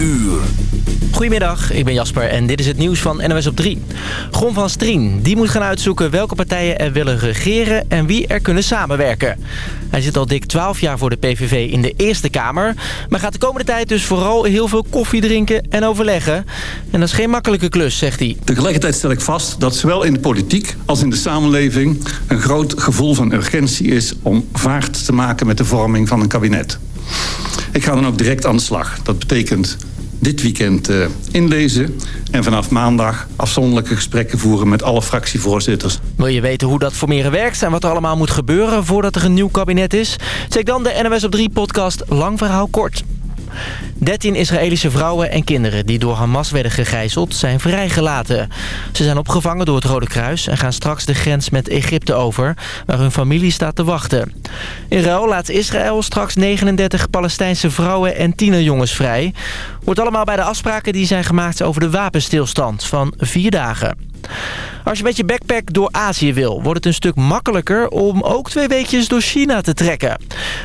uur. Goedemiddag, ik ben Jasper en dit is het nieuws van NOS op 3. Gon van Strien, die moet gaan uitzoeken welke partijen er willen regeren en wie er kunnen samenwerken. Hij zit al dik 12 jaar voor de PVV in de Eerste Kamer, maar gaat de komende tijd dus vooral heel veel koffie drinken en overleggen. En dat is geen makkelijke klus, zegt hij. Tegelijkertijd stel ik vast dat zowel in de politiek als in de samenleving een groot gevoel van urgentie is om vaart te maken met de vorming van een kabinet. Ik ga dan ook direct aan de slag. Dat betekent dit weekend uh, inlezen. En vanaf maandag afzonderlijke gesprekken voeren met alle fractievoorzitters. Wil je weten hoe dat formeren werkt en wat er allemaal moet gebeuren voordat er een nieuw kabinet is? Check dan de NWS op 3 podcast Lang Verhaal Kort. 13 Israëlische vrouwen en kinderen die door Hamas werden gegijzeld zijn vrijgelaten. Ze zijn opgevangen door het Rode Kruis en gaan straks de grens met Egypte over, waar hun familie staat te wachten. In ruil laat Israël straks 39 Palestijnse vrouwen en tienerjongens vrij. Wordt allemaal bij de afspraken die zijn gemaakt over de wapenstilstand van vier dagen. Als je met je backpack door Azië wil, wordt het een stuk makkelijker om ook twee weekjes door China te trekken.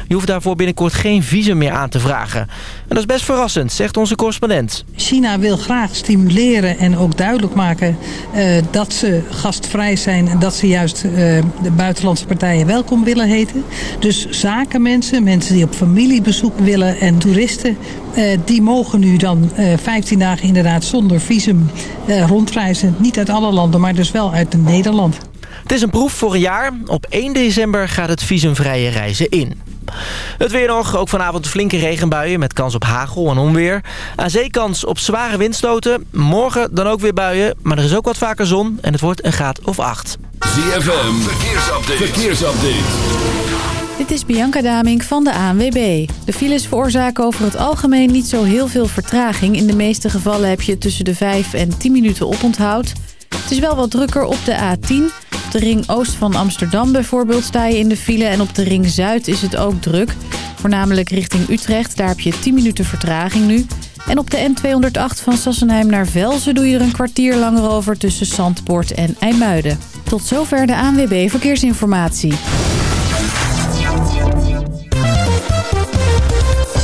Je hoeft daarvoor binnenkort geen visum meer aan te vragen. En dat is best verrassend, zegt onze correspondent. China wil graag stimuleren en ook duidelijk maken uh, dat ze gastvrij zijn en dat ze juist uh, de buitenlandse partijen welkom willen heten. Dus zakenmensen, mensen die op familiebezoek willen en toeristen, uh, die mogen nu dan 15 dagen inderdaad zonder visum rondreizen. Niet uit alle landen, maar dus wel uit Nederland. Het is een proef voor een jaar. Op 1 december gaat het visumvrije reizen in. Het weer nog, ook vanavond flinke regenbuien met kans op hagel en onweer. Aan zee kans op zware windstoten. Morgen dan ook weer buien, maar er is ook wat vaker zon en het wordt een graad of 8. ZFM, verkeersupdate. verkeersupdate. Dit is Bianca Damink van de ANWB. De files veroorzaken over het algemeen niet zo heel veel vertraging. In de meeste gevallen heb je tussen de 5 en 10 minuten oponthoud. Het is wel wat drukker op de A10. Op de ring oost van Amsterdam bijvoorbeeld sta je in de file... en op de ring zuid is het ook druk. Voornamelijk richting Utrecht, daar heb je 10 minuten vertraging nu. En op de N208 van Sassenheim naar Velzen doe je er een kwartier langer over... tussen Zandpoort en IJmuiden. Tot zover de ANWB Verkeersinformatie.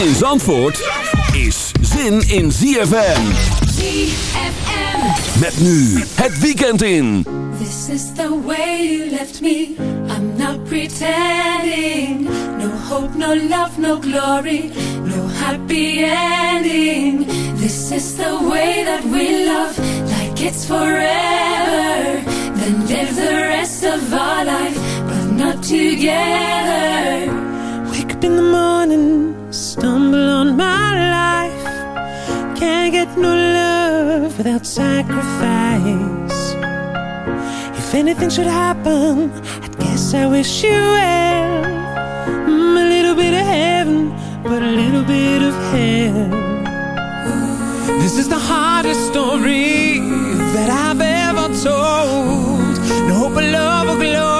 Zin in Zandvoort is zin in ZFM. ZFM. Met nu het weekend in. This is the way you left me. I'm not pretending. No hope, no love, no glory. No happy ending. This is the way that we love. Like it's forever. Then live the rest of our life. But not together. Wake up in the morning. Stumble on my life. Can't get no love without sacrifice. If anything should happen, I guess I wish you well. Mm, a little bit of heaven, but a little bit of hell. This is the hardest story that I've ever told. No hope of love or glory,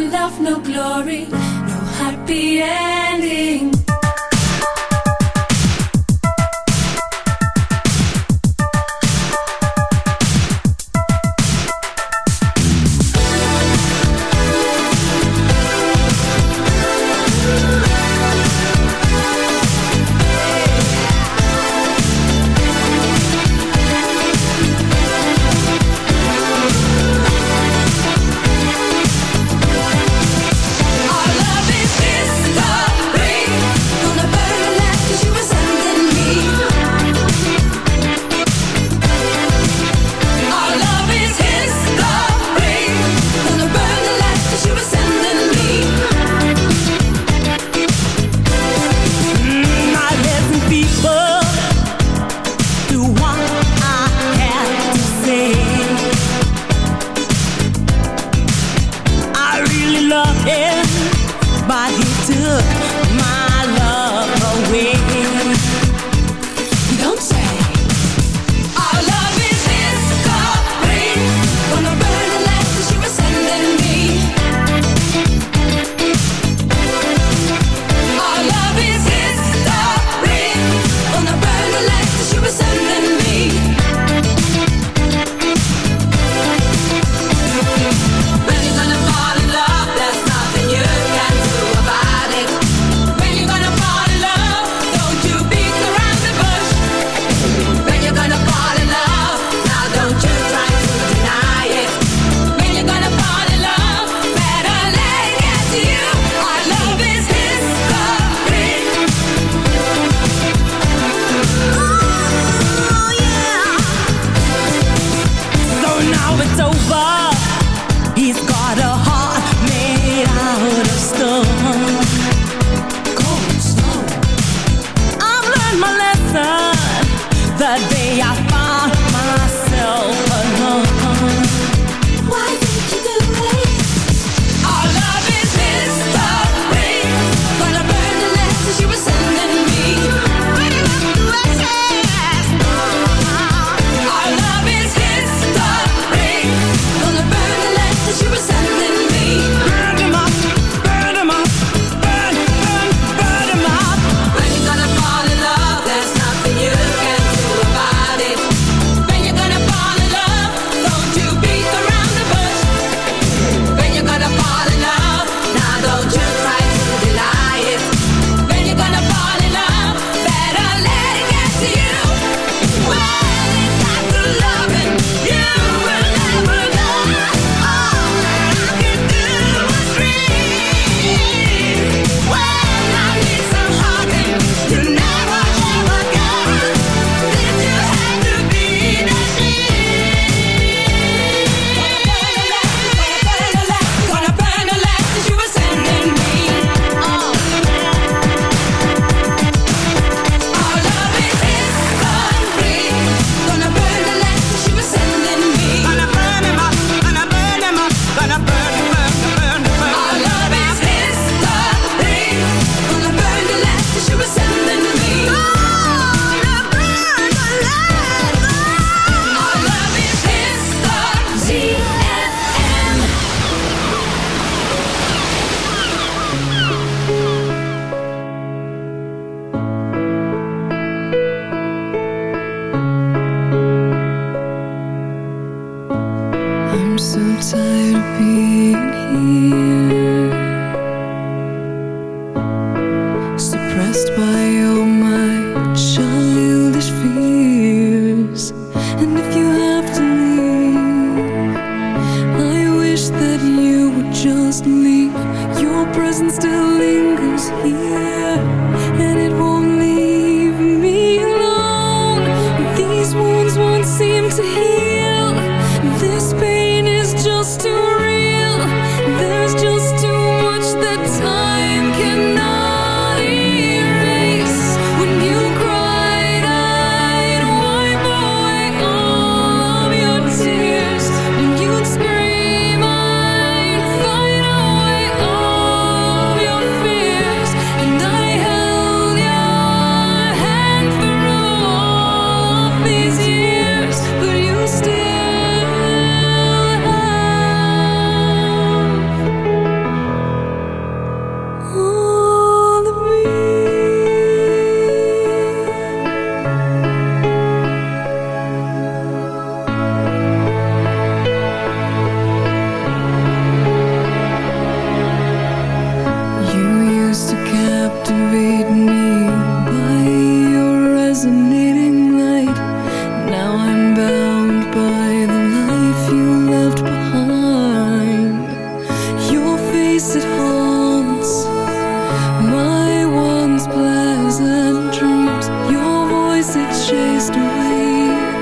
love, no glory, no happy ending.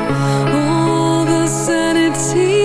All the sanity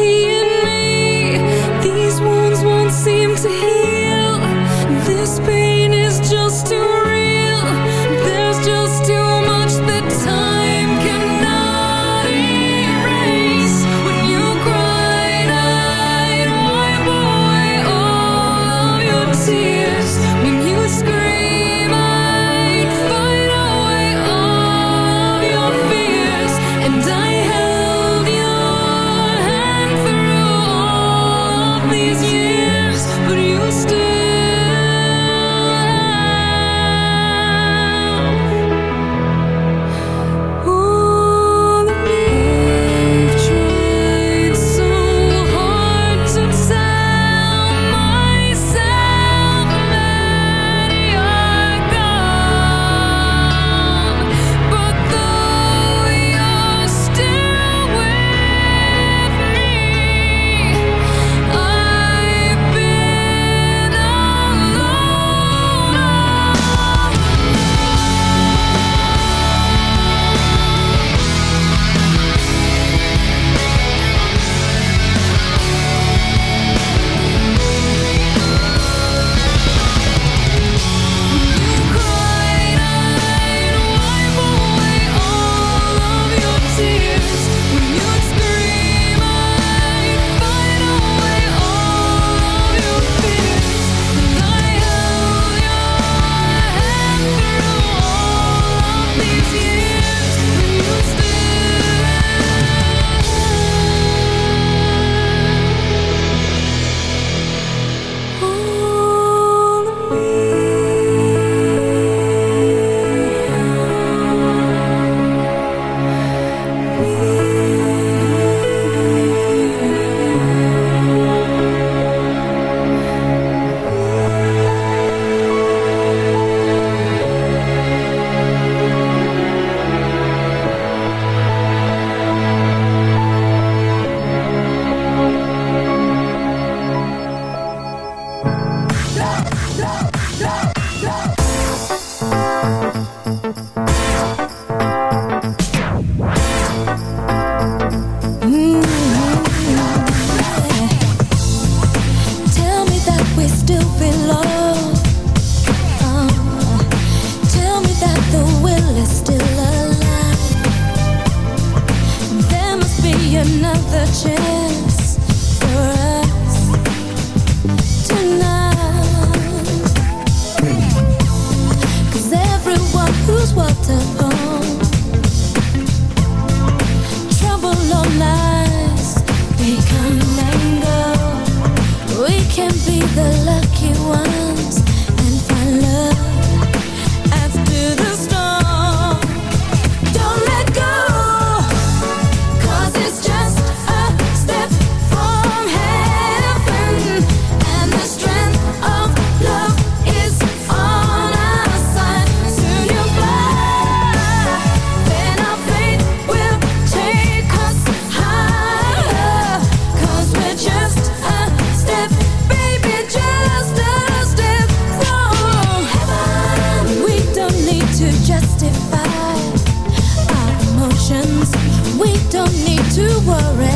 to worry.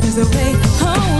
There's a way home.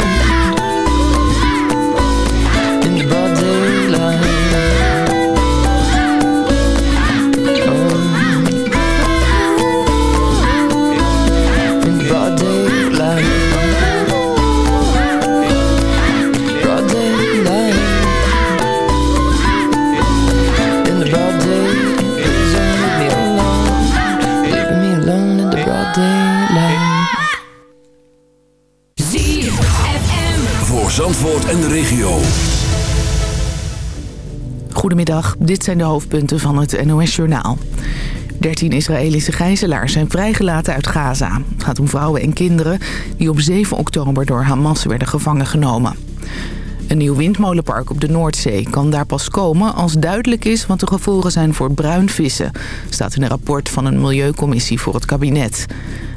Voor Zandvoort en de regio. Goedemiddag, dit zijn de hoofdpunten van het NOS-journaal. 13 Israëlische gijzelaars zijn vrijgelaten uit Gaza. Het gaat om vrouwen en kinderen die op 7 oktober door Hamas werden gevangen genomen. Een nieuw windmolenpark op de Noordzee kan daar pas komen als duidelijk is wat de gevolgen zijn voor bruinvissen. Staat in een rapport van een milieucommissie voor het kabinet.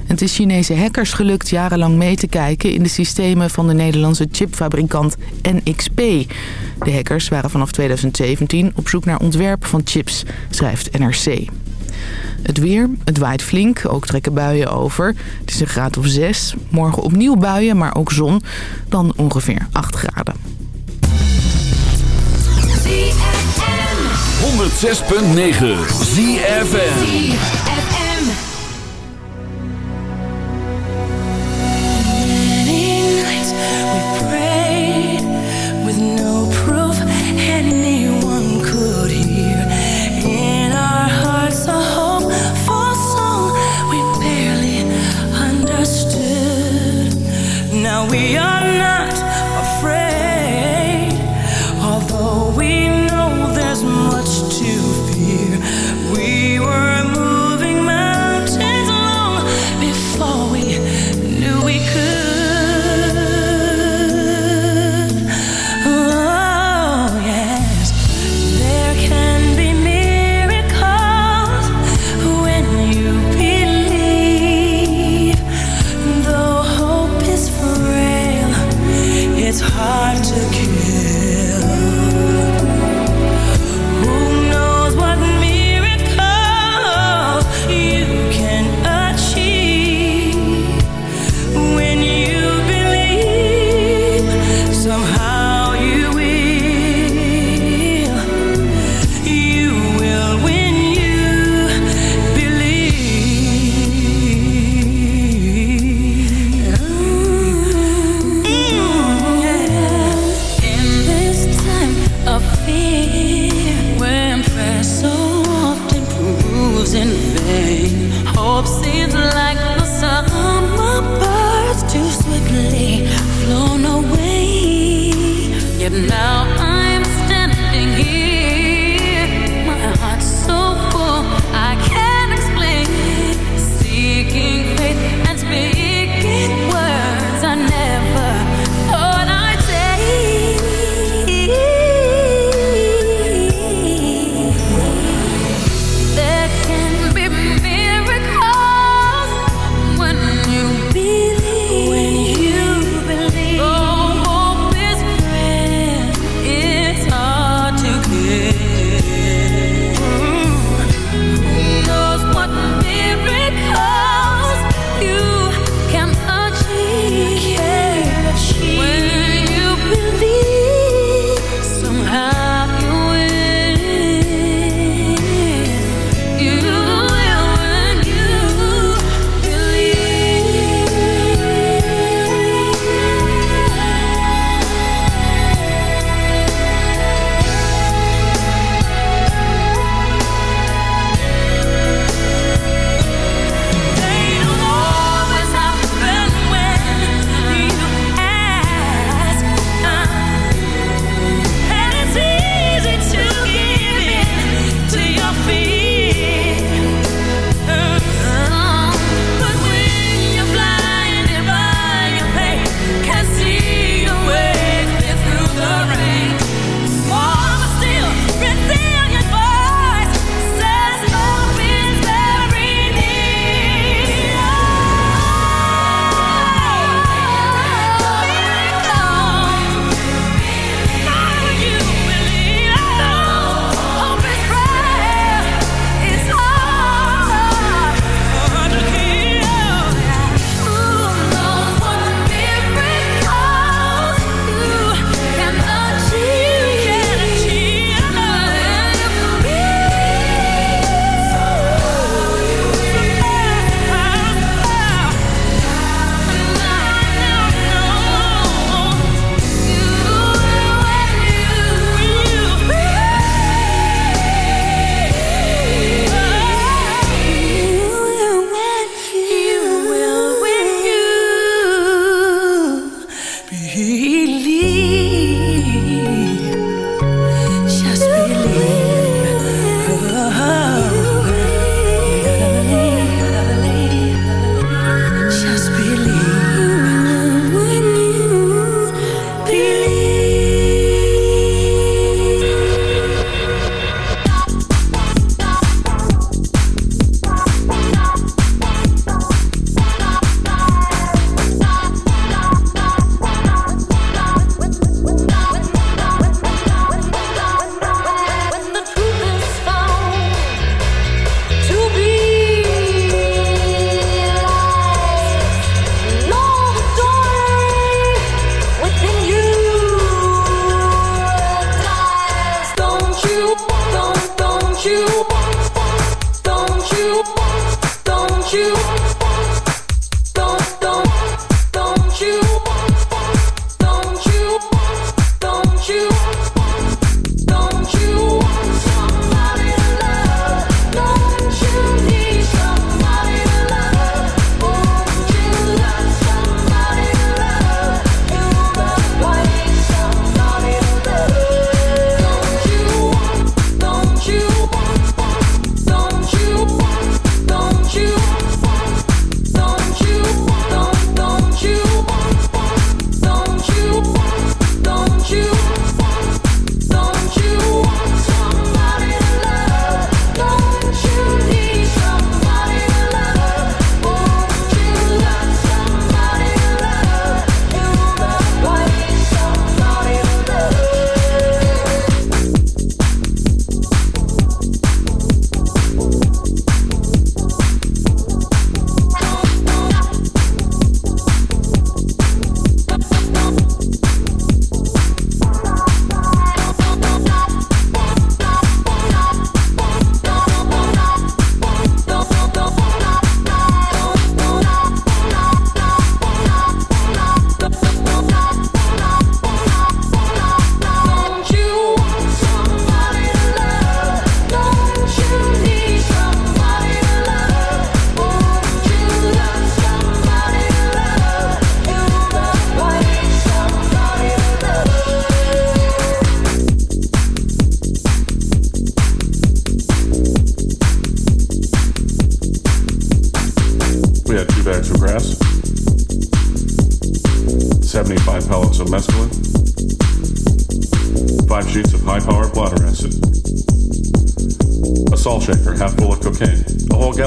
Het is Chinese hackers gelukt jarenlang mee te kijken in de systemen van de Nederlandse chipfabrikant NXP. De hackers waren vanaf 2017 op zoek naar ontwerpen van chips, schrijft NRC. Het weer, het waait flink, ook trekken buien over. Het is een graad of 6. Morgen opnieuw buien, maar ook zon. Dan ongeveer 8 graden. 106.9 ZFM. We are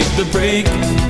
make the break.